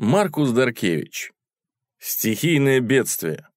Маркус Даркевич. Стихийное бедствие.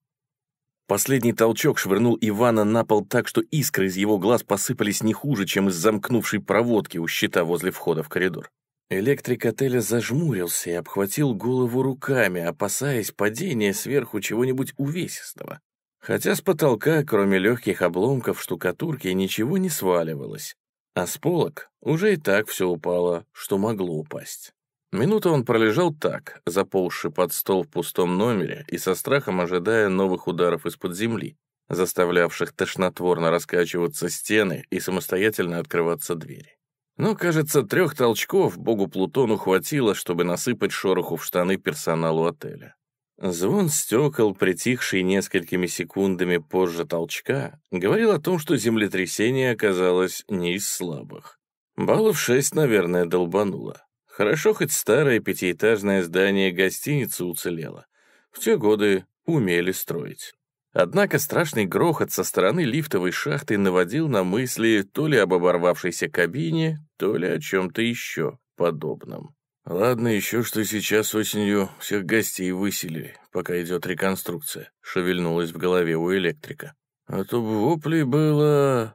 Последний толчок швырнул Ивана на пол так, что искры из его глаз посыпались не хуже, чем из замкнувшей проводки у щита возле входа в коридор. Электрик отеля зажмурился и обхватил голову руками, опасаясь падения сверху чего-нибудь увесистого. Хотя с потолка, кроме легких обломков штукатурки, ничего не сваливалось. А с полок уже и так все упало, что могло упасть. Минуту он пролежал так, заползший под стол в пустом номере и со страхом ожидая новых ударов из-под земли, заставлявших тошнотворно раскачиваться стены и самостоятельно открываться двери. Но, кажется, трех толчков богу Плутону хватило, чтобы насыпать шороху в штаны персоналу отеля. Звон стекол, притихший несколькими секундами позже толчка, говорил о том, что землетрясение оказалось не из слабых. Баллов шесть, наверное, долбануло. Хорошо, хоть старое пятиэтажное здание гостиницы уцелело. В те годы умели строить. Однако страшный грохот со стороны лифтовой шахты наводил на мысли то ли об оборвавшейся кабине, то ли о чем-то еще подобном. «Ладно еще, что сейчас осенью всех гостей выселили, пока идет реконструкция», — шевельнулось в голове у электрика. «А то бы воплей было...»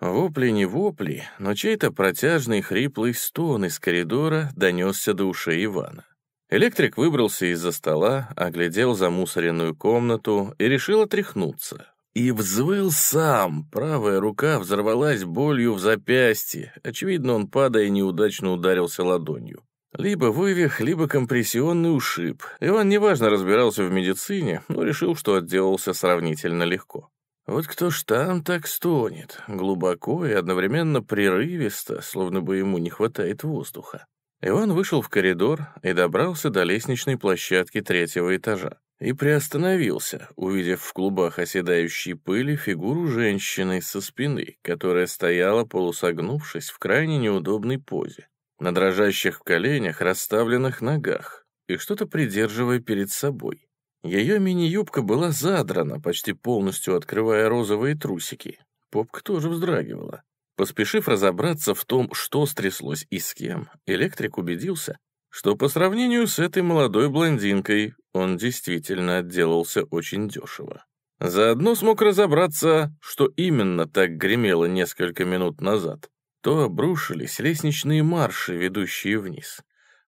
Вопли не вопли, но чей-то протяжный хриплый стон из коридора донесся до ушей Ивана. Электрик выбрался из-за стола, оглядел замусоренную комнату и решил отряхнуться. И взвыл сам, правая рука взорвалась болью в запястье. Очевидно, он, падая, неудачно ударился ладонью. Либо вывих, либо компрессионный ушиб. Иван неважно разбирался в медицине, но решил, что отделался сравнительно легко. Вот кто ж там так стонет, глубоко и одновременно прерывисто, словно бы ему не хватает воздуха. Иван вышел в коридор и добрался до лестничной площадки третьего этажа. И приостановился, увидев в клубах оседающей пыли фигуру женщины со спины, которая стояла, полусогнувшись, в крайне неудобной позе, на дрожащих коленях, расставленных ногах, и что-то придерживая перед собой. Ее мини-юбка была задрана, почти полностью открывая розовые трусики. Попка тоже вздрагивала. Поспешив разобраться в том, что стряслось и с кем, электрик убедился, что по сравнению с этой молодой блондинкой он действительно отделался очень дешево. Заодно смог разобраться, что именно так гремело несколько минут назад. То обрушились лестничные марши, ведущие вниз.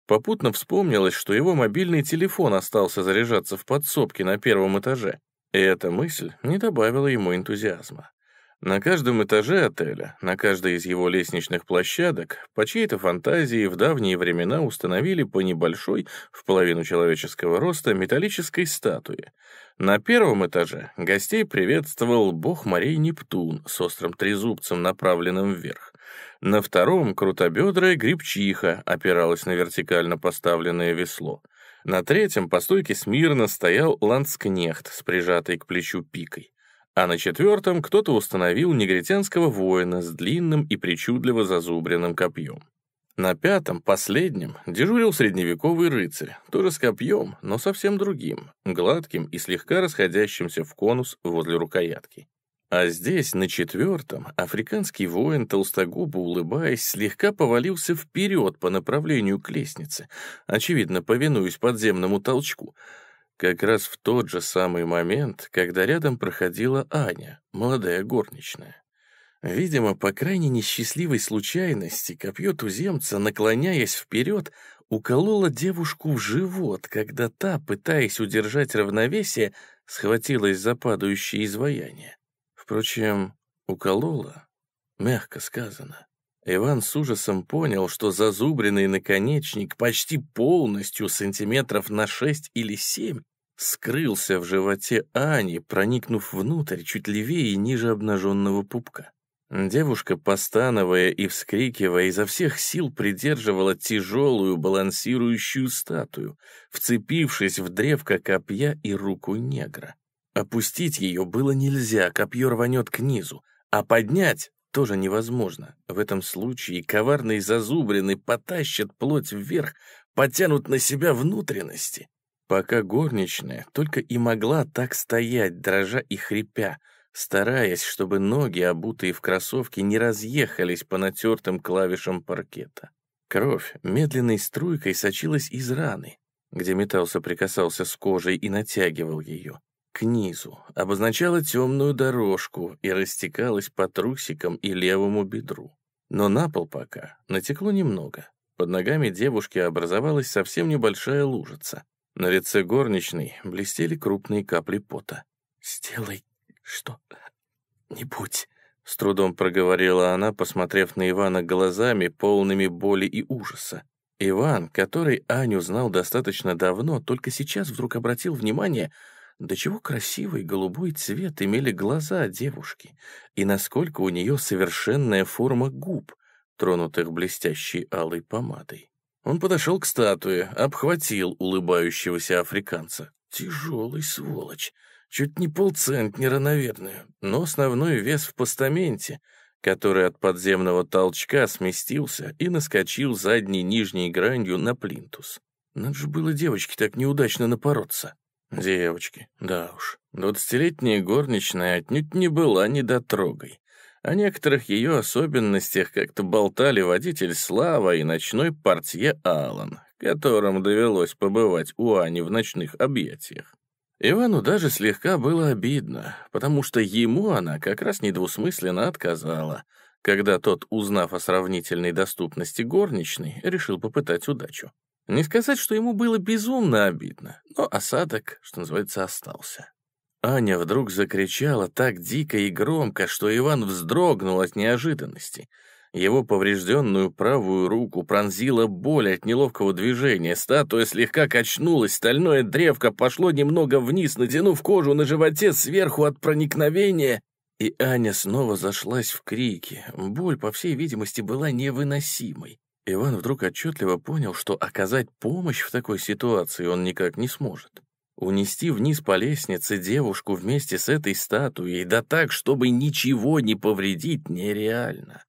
Попутно вспомнилось, что его мобильный телефон остался заряжаться в подсобке на первом этаже, и эта мысль не добавила ему энтузиазма. На каждом этаже отеля, на каждой из его лестничных площадок, по чьей-то фантазии в давние времена установили по небольшой, в половину человеческого роста, металлической статуе. На первом этаже гостей приветствовал бог морей Нептун с острым трезубцем, направленным вверх. На втором крутобедрая грибчиха опиралась на вертикально поставленное весло. На третьем по стойке смирно стоял ланскнехт с прижатой к плечу пикой. А на четвертом кто-то установил негритянского воина с длинным и причудливо зазубренным копьем. На пятом, последнем, дежурил средневековый рыцарь, тоже с копьем, но совсем другим, гладким и слегка расходящимся в конус возле рукоятки. А здесь, на четвертом, африканский воин, толстогубо улыбаясь, слегка повалился вперед по направлению к лестнице, очевидно, повинуясь подземному толчку. Как раз в тот же самый момент, когда рядом проходила Аня, молодая горничная. Видимо, по крайне несчастливой случайности, копье туземца, наклоняясь вперед, укололо девушку в живот, когда та, пытаясь удержать равновесие, схватилась за падающее изваяние. Впрочем, уколола, мягко сказано. Иван с ужасом понял, что зазубренный наконечник почти полностью, сантиметров на шесть или семь, скрылся в животе Ани, проникнув внутрь чуть левее и ниже обнаженного пупка. Девушка, постановая и вскрикивая, изо всех сил придерживала тяжелую балансирующую статую, вцепившись в древко копья и руку негра. Опустить ее было нельзя, копье рванет к низу, а поднять тоже невозможно. В этом случае коварные зазубрины потащат плоть вверх, потянут на себя внутренности. Пока горничная только и могла так стоять, дрожа и хрипя, стараясь, чтобы ноги, обутые в кроссовки, не разъехались по натертым клавишам паркета. Кровь медленной струйкой сочилась из раны, где металл соприкасался с кожей и натягивал ее, к низу, обозначала темную дорожку и растекалась по трусикам и левому бедру. Но на пол пока натекло немного. Под ногами девушки образовалась совсем небольшая лужица. На лице горничной блестели крупные капли пота. «Сделай что-нибудь», — с трудом проговорила она, посмотрев на Ивана глазами, полными боли и ужаса. Иван, который Аню знал достаточно давно, только сейчас вдруг обратил внимание, до чего красивый голубой цвет имели глаза девушки, и насколько у нее совершенная форма губ, тронутых блестящей алой помадой. Он подошел к статуе, обхватил улыбающегося африканца. Тяжелый сволочь, чуть не полцентнера, наверное, но основной вес в постаменте, который от подземного толчка сместился и наскочил задней нижней гранью на плинтус. Надо же было девочке так неудачно напороться. Девочки, да уж, двадцатилетняя горничная отнюдь не была недотрогой. О некоторых ее особенностях как-то болтали водитель Слава и ночной портье Алан, которым довелось побывать у Ани в ночных объятиях. Ивану даже слегка было обидно, потому что ему она как раз недвусмысленно отказала, когда тот, узнав о сравнительной доступности горничной, решил попытать удачу. Не сказать, что ему было безумно обидно, но осадок, что называется, остался. Аня вдруг закричала так дико и громко, что Иван вздрогнул от неожиданности. Его поврежденную правую руку пронзила боль от неловкого движения, статуя слегка качнулась, стальное древко пошло немного вниз, натянув кожу на животе сверху от проникновения, и Аня снова зашлась в крике. Боль, по всей видимости, была невыносимой. Иван вдруг отчетливо понял, что оказать помощь в такой ситуации он никак не сможет. Унести вниз по лестнице девушку вместе с этой статуей, да так, чтобы ничего не повредить, нереально.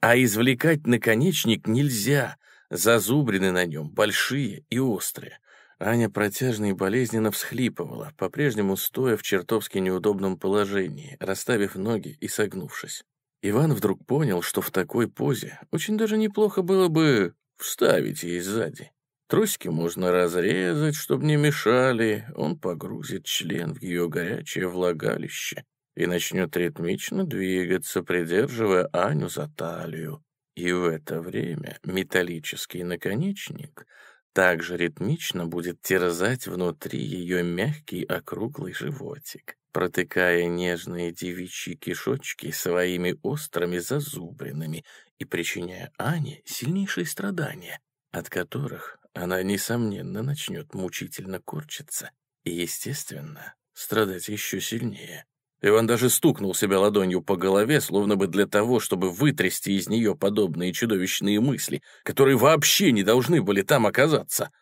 А извлекать наконечник нельзя, зазубрины на нем большие и острые. Аня протяжно и болезненно всхлипывала, по-прежнему стоя в чертовски неудобном положении, расставив ноги и согнувшись. Иван вдруг понял, что в такой позе очень даже неплохо было бы вставить ей сзади. Трусики можно разрезать, чтобы не мешали. Он погрузит член в ее горячее влагалище и начнет ритмично двигаться, придерживая Аню за талию. И в это время металлический наконечник также ритмично будет терзать внутри ее мягкий округлый животик, протыкая нежные девичьи кишочки своими острыми зазубринами и причиняя Ане сильнейшие страдания, от которых она, несомненно, начнет мучительно корчиться и, естественно, страдать еще сильнее. Иван даже стукнул себя ладонью по голове, словно бы для того, чтобы вытрясти из нее подобные чудовищные мысли, которые вообще не должны были там оказаться.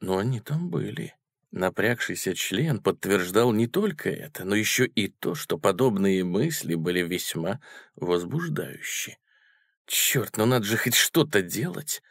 Но они там были. Напрягшийся член подтверждал не только это, но еще и то, что подобные мысли были весьма возбуждающие. Черт, ну надо же хоть что-то делать.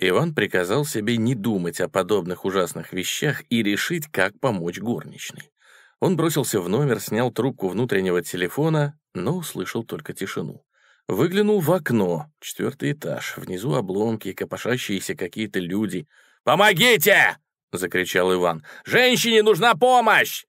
Иван приказал себе не думать о подобных ужасных вещах и решить, как помочь горничной. Он бросился в номер, снял трубку внутреннего телефона, но услышал только тишину. Выглянул в окно, четвертый этаж, внизу обломки, копошащиеся какие-то люди. «Помогите!» — закричал Иван. «Женщине нужна помощь!»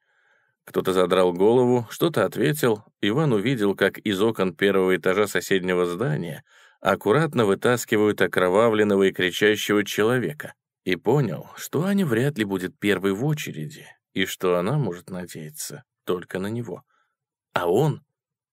Кто-то задрал голову, что-то ответил. Иван увидел, как из окон первого этажа соседнего здания аккуратно вытаскивают окровавленного и кричащего человека, и понял, что Аня вряд ли будет первой в очереди, и что она может надеяться только на него, а он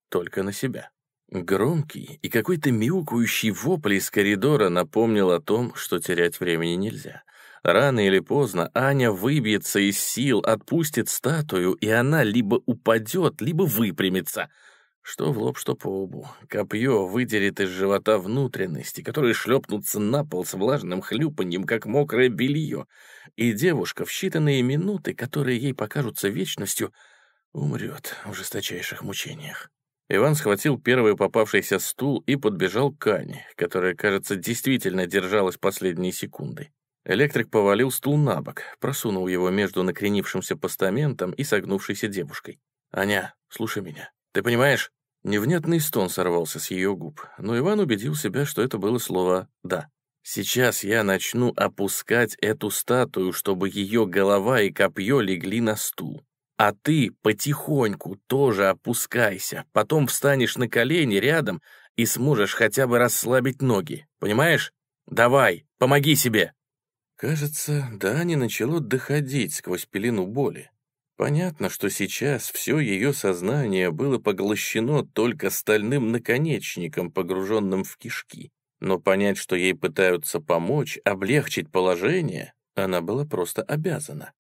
только на себя. Громкий и какой-то мяукающий вопль из коридора напомнил о том, что терять времени нельзя. Рано или поздно Аня выбьется из сил, отпустит статую, и она либо упадет, либо выпрямится — что в лоб, что по лбу. Копье выдерет из живота внутренности, которые шлепнутся на пол с влажным хлюпаньем, как мокрое белье. И девушка в считанные минуты, которые ей покажутся вечностью, умрет в жесточайших мучениях. Иван схватил первый попавшийся стул и подбежал к Ане, которая, кажется, действительно держалась последние секунды. Электрик повалил стул на бок, просунул его между накренившимся постаментом и согнувшейся девушкой. «Аня, слушай меня. Ты понимаешь, Невнятный стон сорвался с ее губ, но Иван убедил себя, что это было слово «да». Сейчас я начну опускать эту статую, чтобы ее голова и копье легли на стул. А ты потихоньку тоже опускайся, потом встанешь на колени рядом и сможешь хотя бы расслабить ноги, понимаешь? Давай, помоги себе!» Кажется, да не начало доходить сквозь пелену боли. Понятно, что сейчас все ее сознание было поглощено только стальным наконечником, погруженным в кишки. Но понять, что ей пытаются помочь, облегчить положение, она была просто обязана.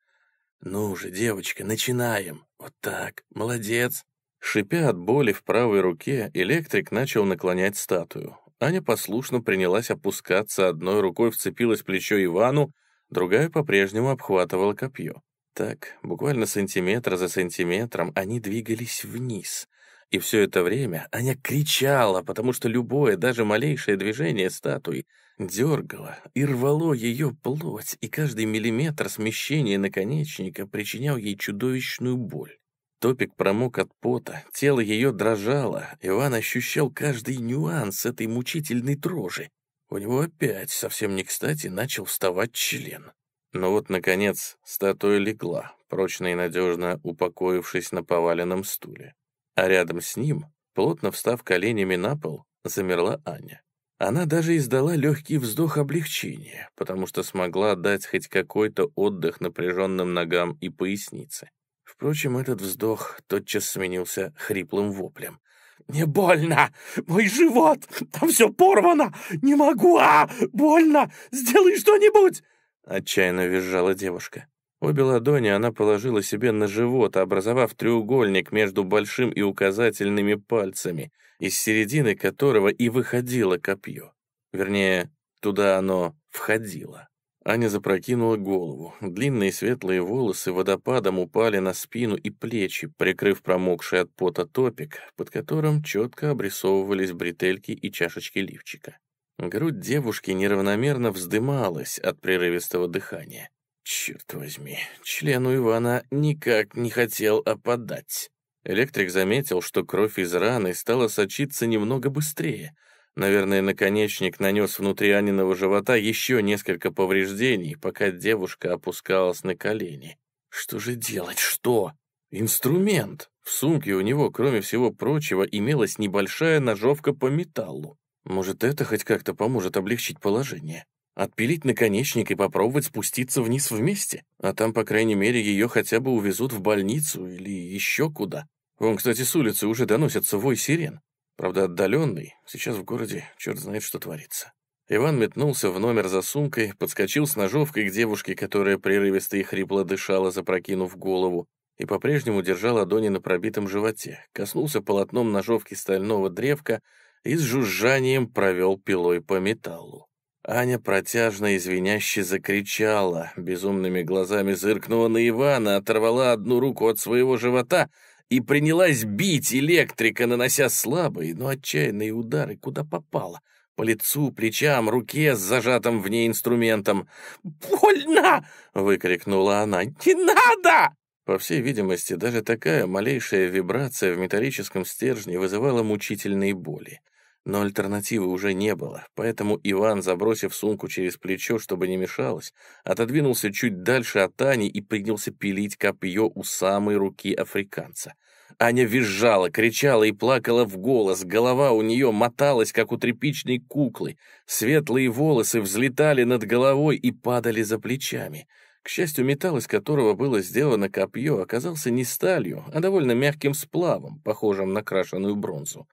«Ну же, девочка, начинаем. Вот так, молодец». Шипя от боли в правой руке, электрик начал наклонять статую. Аня послушно принялась опускаться, одной рукой вцепилась в плечо Ивану, другая по-прежнему обхватывала копье. Так, буквально сантиметр за сантиметром, они двигались вниз. И все это время Аня кричала, потому что любое, даже малейшее движение статуи дергало и рвало ее плоть, и каждый миллиметр смещения наконечника причинял ей чудовищную боль. Топик промок от пота, тело ее дрожало, Иван ощущал каждый нюанс этой мучительной дрожи. У него опять, совсем не кстати, начал вставать член. Но вот, наконец, статуя легла, прочно и надежно упокоившись на поваленном стуле а рядом с ним, плотно встав коленями на пол, замерла Аня. Она даже издала легкий вздох облегчения, потому что смогла дать хоть какой-то отдых напряженным ногам и пояснице. Впрочем, этот вздох тотчас сменился хриплым воплем. «Не больно! Мой живот! Там все порвано! Не могу! А! Больно! Сделай что-нибудь!» Отчаянно визжала девушка. Обе ладони она положила себе на живот, образовав треугольник между большим и указательными пальцами, из середины которого и выходило копье. Вернее, туда оно входило. Аня запрокинула голову. Длинные светлые волосы водопадом упали на спину и плечи, прикрыв промокший от пота топик, под которым четко обрисовывались бретельки и чашечки лифчика. Грудь девушки неравномерно вздымалась от прерывистого дыхания. Черт возьми, члену Ивана никак не хотел опадать. Электрик заметил, что кровь из раны стала сочиться немного быстрее. Наверное, наконечник нанес внутри Аниного живота еще несколько повреждений, пока девушка опускалась на колени. Что же делать? Что? Инструмент. В сумке у него, кроме всего прочего, имелась небольшая ножовка по металлу. Может, это хоть как-то поможет облегчить положение? Отпилить наконечник и попробовать спуститься вниз вместе. А там, по крайней мере, ее хотя бы увезут в больницу или еще куда. Вон, кстати, с улицы уже доносятся вой сирен. Правда, отдаленный. Сейчас в городе черт знает, что творится. Иван метнулся в номер за сумкой, подскочил с ножовкой к девушке, которая прерывисто и хрипло дышала, запрокинув голову, и по-прежнему держал ладони на пробитом животе, коснулся полотном ножовки стального древка и с жужжанием провел пилой по металлу. Аня протяжно и звеняще закричала, безумными глазами зыркнула на Ивана, оторвала одну руку от своего живота и принялась бить электрика, нанося слабые, но отчаянные удары, куда попало. По лицу, плечам, руке с зажатым в ней инструментом. «Больно!» — выкрикнула она. «Не надо!» По всей видимости, даже такая малейшая вибрация в металлическом стержне вызывала мучительные боли. Но альтернативы уже не было, поэтому Иван, забросив сумку через плечо, чтобы не мешалось, отодвинулся чуть дальше от Ани и принялся пилить копье у самой руки африканца. Аня визжала, кричала и плакала в голос, голова у нее моталась, как у тряпичной куклы, светлые волосы взлетали над головой и падали за плечами. К счастью, металл, из которого было сделано копье, оказался не сталью, а довольно мягким сплавом, похожим на крашеную бронзу.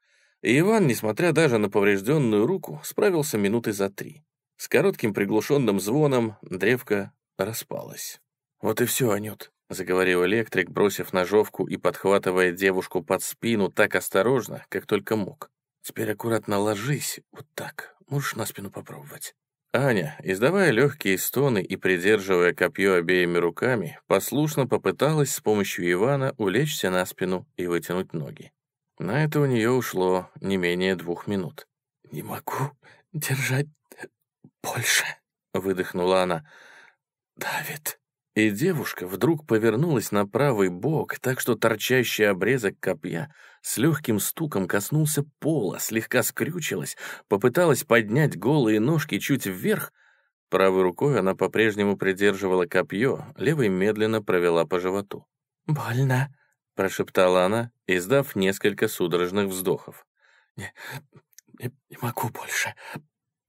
И Иван, несмотря даже на поврежденную руку, справился минуты за три. С коротким приглушенным звоном древко распалось. «Вот и все, Анют», — заговорил электрик, бросив ножовку и подхватывая девушку под спину так осторожно, как только мог. «Теперь аккуратно ложись, вот так. Можешь на спину попробовать». Аня, издавая легкие стоны и придерживая копье обеими руками, послушно попыталась с помощью Ивана улечься на спину и вытянуть ноги. На это у нее ушло не менее двух минут. «Не могу держать больше», — выдохнула она. «Давид». И девушка вдруг повернулась на правый бок, так что торчащий обрезок копья с легким стуком коснулся пола, слегка скрючилась, попыталась поднять голые ножки чуть вверх. Правой рукой она по-прежнему придерживала копье, левой медленно провела по животу. «Больно», — прошептала она, издав несколько судорожных вздохов. «Не, не, не могу больше.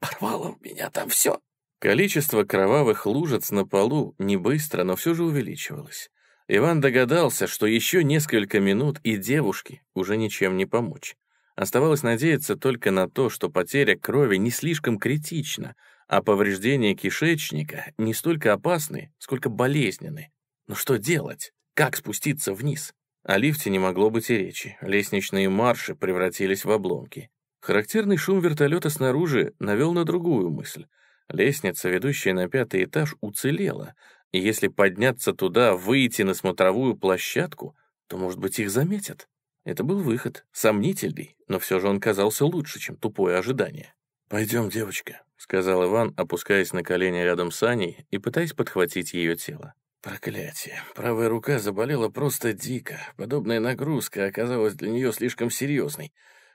Порвало у меня там все». Количество кровавых лужиц на полу не быстро, но все же увеличивалось. Иван догадался, что еще несколько минут и девушке уже ничем не помочь. Оставалось надеяться только на то, что потеря крови не слишком критична, а повреждения кишечника не столько опасны, сколько болезненны. Но что делать? Как спуститься вниз? О лифте не могло быть и речи. Лестничные марши превратились в обломки. Характерный шум вертолета снаружи навел на другую мысль — Лестница, ведущая на пятый этаж, уцелела, и если подняться туда, выйти на смотровую площадку, то, может быть, их заметят. Это был выход, сомнительный, но все же он казался лучше, чем тупое ожидание. «Пойдем, девочка», — сказал Иван, опускаясь на колени рядом с Аней и пытаясь подхватить ее тело. Проклятие. Правая рука заболела просто дико. Подобная нагрузка оказалась для нее слишком серьезной.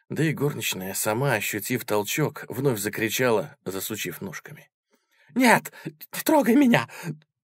Да и горничная, сама ощутив толчок, вновь закричала, засучив ножками. «Нет, не трогай меня!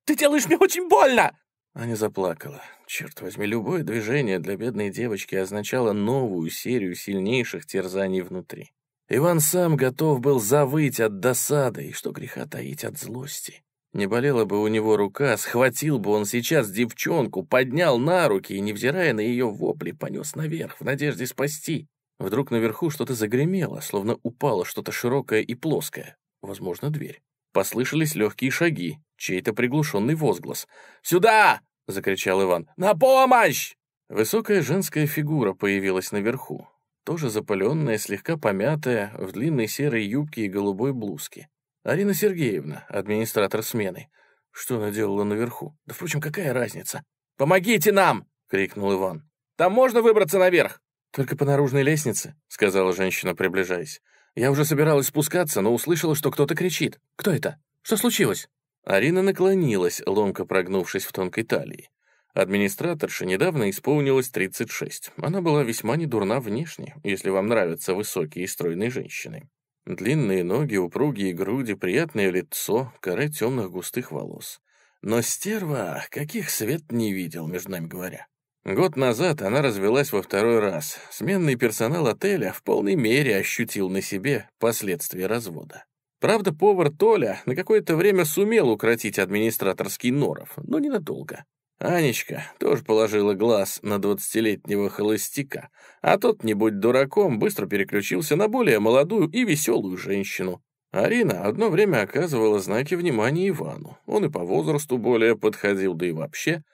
Ты делаешь мне очень больно!» Аня заплакала. Черт возьми, любое движение для бедной девочки означало новую серию сильнейших терзаний внутри. Иван сам готов был завыть от досады и, что греха таить, от злости. Не болела бы у него рука, схватил бы он сейчас девчонку, поднял на руки и, невзирая на ее вопли, понес наверх в надежде спасти. Вдруг наверху что-то загремело, словно упало что-то широкое и плоское. Возможно, дверь. Послышались легкие шаги, чей-то приглушенный возглас. «Сюда!» — закричал Иван. «На помощь!» Высокая женская фигура появилась наверху. Тоже запаленная, слегка помятая, в длинной серой юбке и голубой блузке. Арина Сергеевна, администратор смены. Что она делала наверху? Да, впрочем, какая разница? «Помогите нам!» — крикнул Иван. «Там можно выбраться наверх?» «Только по наружной лестнице», — сказала женщина, приближаясь. «Я уже собиралась спускаться, но услышала, что кто-то кричит. Кто это? Что случилось?» Арина наклонилась, ломко прогнувшись в тонкой талии. Администраторше недавно исполнилось 36. Она была весьма недурна внешне, если вам нравятся высокие и стройные женщины. Длинные ноги, упругие груди, приятное лицо, коры темных густых волос. Но стерва, каких свет не видел, между нами говоря. Год назад она развелась во второй раз. Сменный персонал отеля в полной мере ощутил на себе последствия развода. Правда, повар Толя на какое-то время сумел укротить администраторский норов, но ненадолго. Анечка тоже положила глаз на двадцатилетнего холостяка, а тот, не будь дураком, быстро переключился на более молодую и веселую женщину. Арина одно время оказывала знаки внимания Ивану. Он и по возрасту более подходил, да и вообще —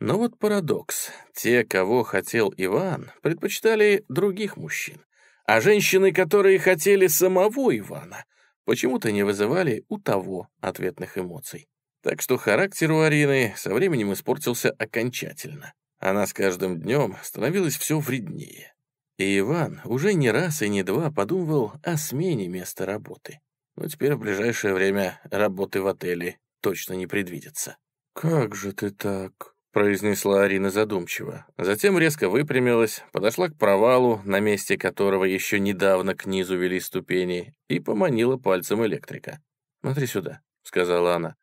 но вот парадокс. Те, кого хотел Иван, предпочитали других мужчин. А женщины, которые хотели самого Ивана, почему-то не вызывали у того ответных эмоций. Так что характер у Арины со временем испортился окончательно. Она с каждым днем становилась все вреднее. И Иван уже не раз и не два подумывал о смене места работы. Но теперь в ближайшее время работы в отеле точно не предвидится. «Как же ты так?» произнесла Арина задумчиво. Затем резко выпрямилась, подошла к провалу, на месте которого еще недавно к низу вели ступени, и поманила пальцем электрика. «Смотри сюда», — сказала она.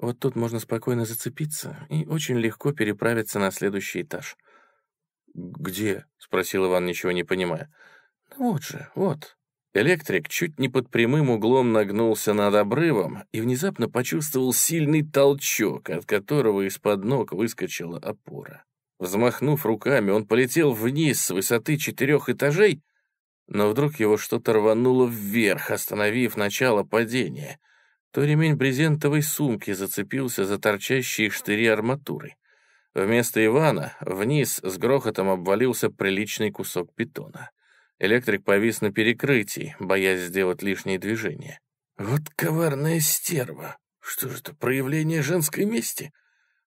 «Вот тут можно спокойно зацепиться и очень легко переправиться на следующий этаж». «Где?» — спросил Иван, ничего не понимая. «Ну вот же, вот». Электрик чуть не под прямым углом нагнулся над обрывом и внезапно почувствовал сильный толчок, от которого из-под ног выскочила опора. Взмахнув руками, он полетел вниз с высоты четырех этажей, но вдруг его что-то рвануло вверх, остановив начало падения. То ремень брезентовой сумки зацепился за торчащие штыри арматуры. Вместо Ивана вниз с грохотом обвалился приличный кусок бетона. Электрик повис на перекрытии, боясь сделать лишние движения. Вот коварная стерва. Что же это, проявление женской мести?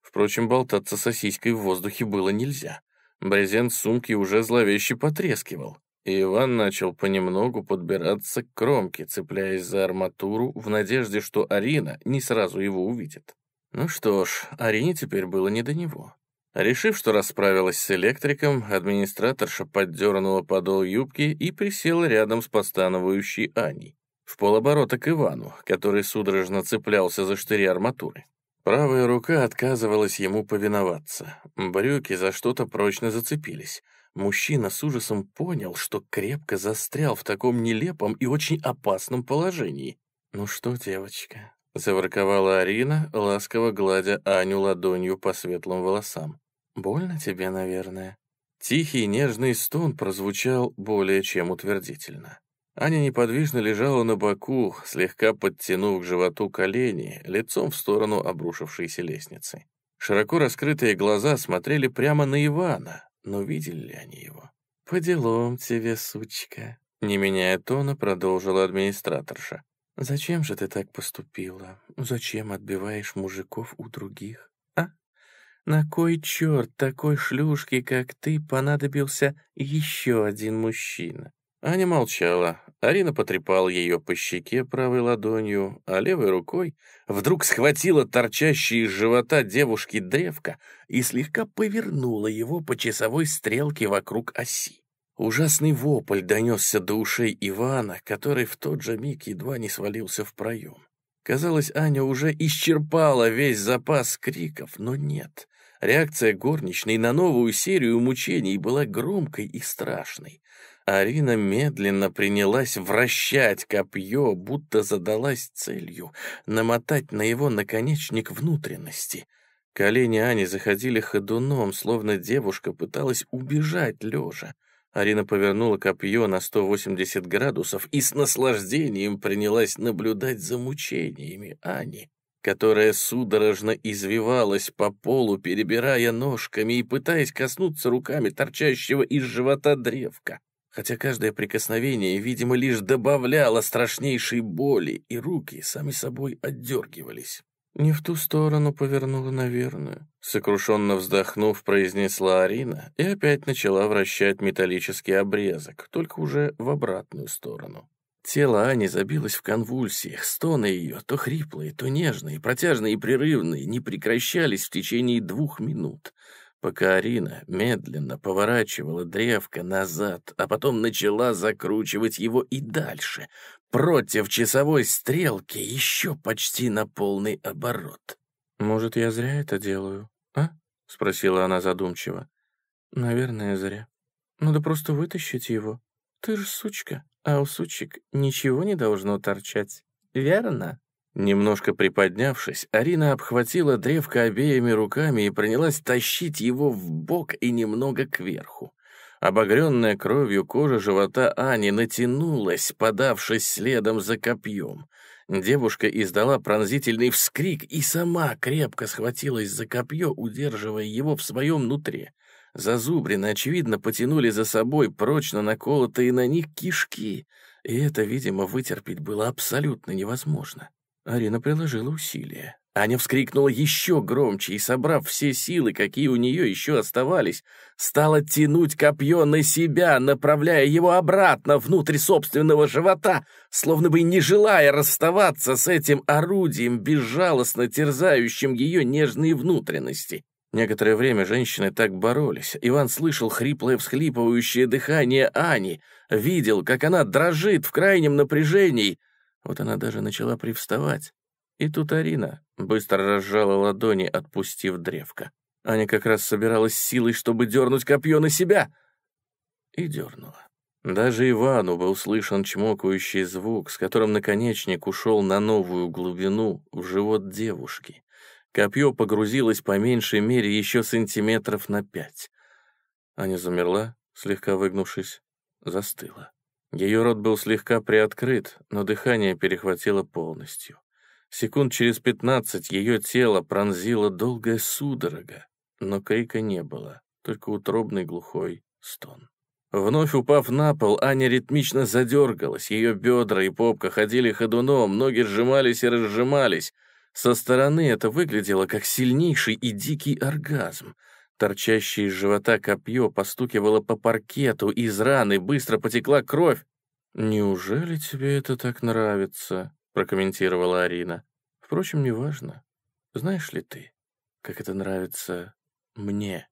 Впрочем, болтаться сосиской в воздухе было нельзя. Брезент сумки уже зловеще потрескивал, и Иван начал понемногу подбираться к кромке, цепляясь за арматуру в надежде, что Арина не сразу его увидит. Ну что ж, Арине теперь было не до него. Решив, что расправилась с электриком, администраторша поддернула подол юбки и присела рядом с постановающей Аней. В полоборота к Ивану, который судорожно цеплялся за штыри арматуры. Правая рука отказывалась ему повиноваться. Брюки за что-то прочно зацепились. Мужчина с ужасом понял, что крепко застрял в таком нелепом и очень опасном положении. «Ну что, девочка?» — заворковала Арина, ласково гладя Аню ладонью по светлым волосам. «Больно тебе, наверное?» Тихий нежный стон прозвучал более чем утвердительно. Аня неподвижно лежала на боку, слегка подтянув к животу колени, лицом в сторону обрушившейся лестницы. Широко раскрытые глаза смотрели прямо на Ивана, но видели ли они его? «По делам тебе, сучка», — не меняя тона, продолжила администраторша. «Зачем же ты так поступила? Зачем отбиваешь мужиков у других? А? На кой черт такой шлюшки, как ты, понадобился еще один мужчина?» Аня молчала. Арина потрепала ее по щеке правой ладонью, а левой рукой вдруг схватила торчащий из живота девушки древко и слегка повернула его по часовой стрелке вокруг оси. Ужасный вопль донесся до ушей Ивана, который в тот же миг едва не свалился в проем. Казалось, Аня уже исчерпала весь запас криков, но нет. Реакция горничной на новую серию мучений была громкой и страшной. Арина медленно принялась вращать копье, будто задалась целью намотать на его наконечник внутренности. Колени Ани заходили ходуном, словно девушка пыталась убежать лежа. Арина повернула копье на 180 градусов и с наслаждением принялась наблюдать за мучениями Ани, которая судорожно извивалась по полу, перебирая ножками и пытаясь коснуться руками торчащего из живота древка. Хотя каждое прикосновение, видимо, лишь добавляло страшнейшей боли, и руки сами собой отдергивались. «Не в ту сторону повернула, наверное», — сокрушенно вздохнув, произнесла Арина и опять начала вращать металлический обрезок, только уже в обратную сторону. Тело Ани забилось в конвульсиях, стоны ее, то хриплые, то нежные, протяжные и прерывные, не прекращались в течение двух минут, пока Арина медленно поворачивала древко назад, а потом начала закручивать его и дальше, против часовой стрелки еще почти на полный оборот. «Может, я зря это делаю, а?» — спросила она задумчиво. «Наверное, зря. Надо просто вытащить его. Ты же сучка, а у сучек ничего не должно торчать, верно?» Немножко приподнявшись, Арина обхватила древко обеими руками и принялась тащить его в бок и немного кверху. Обогренная кровью кожа живота Ани натянулась, подавшись следом за копьем. Девушка издала пронзительный вскрик и сама крепко схватилась за копье, удерживая его в своем нутре. Зазубрины, очевидно, потянули за собой прочно наколотые на них кишки, и это, видимо, вытерпеть было абсолютно невозможно. Арина приложила усилия. Аня вскрикнула еще громче и, собрав все силы, какие у нее еще оставались, стала тянуть копье на себя, направляя его обратно внутрь собственного живота, словно бы не желая расставаться с этим орудием, безжалостно терзающим ее нежные внутренности. Некоторое время женщины так боролись. Иван слышал хриплое всхлипывающее дыхание Ани, видел, как она дрожит в крайнем напряжении. Вот она даже начала привставать. И тут Арина быстро разжала ладони, отпустив древко. Аня как раз собиралась силой, чтобы дернуть копье на себя. И дернула. Даже Ивану был слышен чмокающий звук, с которым наконечник ушел на новую глубину в живот девушки. Копье погрузилось по меньшей мере еще сантиметров на пять. Аня замерла, слегка выгнувшись, застыла. Ее рот был слегка приоткрыт, но дыхание перехватило полностью. Секунд через пятнадцать ее тело пронзило долгая судорога, но крика не было, только утробный глухой стон. Вновь упав на пол, Аня ритмично задергалась, ее бедра и попка ходили ходуном, ноги сжимались и разжимались. Со стороны это выглядело как сильнейший и дикий оргазм. Торчащее из живота копье постукивало по паркету, из раны быстро потекла кровь. «Неужели тебе это так нравится?» прокомментировала Арина. «Впрочем, неважно. знаешь ли ты, как это нравится мне?»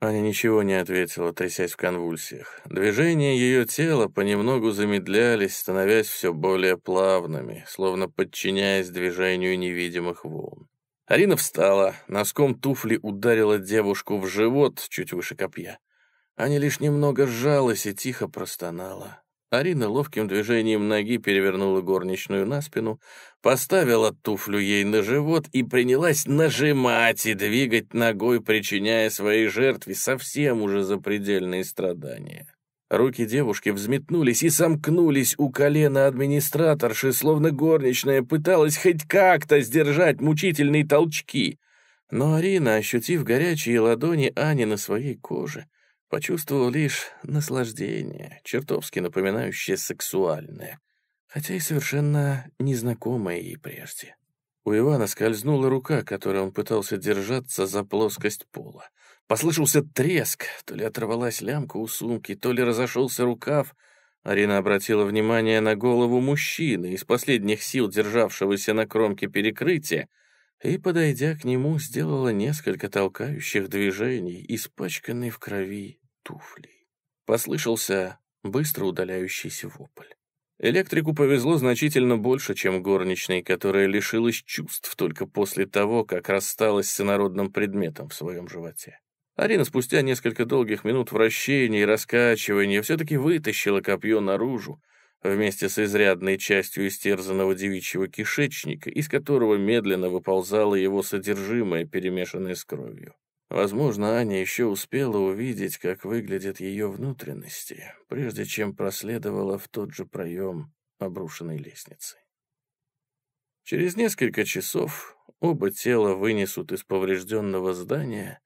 Аня ничего не ответила, трясясь в конвульсиях. Движения ее тела понемногу замедлялись, становясь все более плавными, словно подчиняясь движению невидимых волн. Арина встала, носком туфли ударила девушку в живот чуть выше копья. Аня лишь немного сжалась и тихо простонала. Арина ловким движением ноги перевернула горничную на спину, поставила туфлю ей на живот и принялась нажимать и двигать ногой, причиняя своей жертве совсем уже запредельные страдания. Руки девушки взметнулись и сомкнулись у колена администраторши, словно горничная пыталась хоть как-то сдержать мучительные толчки. Но Арина, ощутив горячие ладони Ани на своей коже, почувствовал лишь наслаждение, чертовски напоминающее сексуальное, хотя и совершенно незнакомое ей прежде. У Ивана скользнула рука, которой он пытался держаться за плоскость пола. Послышался треск, то ли оторвалась лямка у сумки, то ли разошелся рукав. Арина обратила внимание на голову мужчины, из последних сил державшегося на кромке перекрытия, и, подойдя к нему, сделала несколько толкающих движений, испачканной в крови туфлей. Послышался быстро удаляющийся вопль. Электрику повезло значительно больше, чем горничной, которая лишилась чувств только после того, как рассталась с инородным предметом в своем животе. Арина спустя несколько долгих минут вращения и раскачивания все-таки вытащила копье наружу, вместе с изрядной частью истерзанного девичьего кишечника, из которого медленно выползало его содержимое, перемешанное с кровью. Возможно, Аня еще успела увидеть, как выглядят ее внутренности, прежде чем проследовала в тот же проем обрушенной лестницы. Через несколько часов оба тела вынесут из поврежденного здания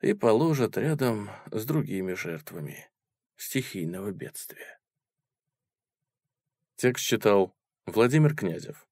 и положат рядом с другими жертвами стихийного бедствия. Текст читал Владимир Князев.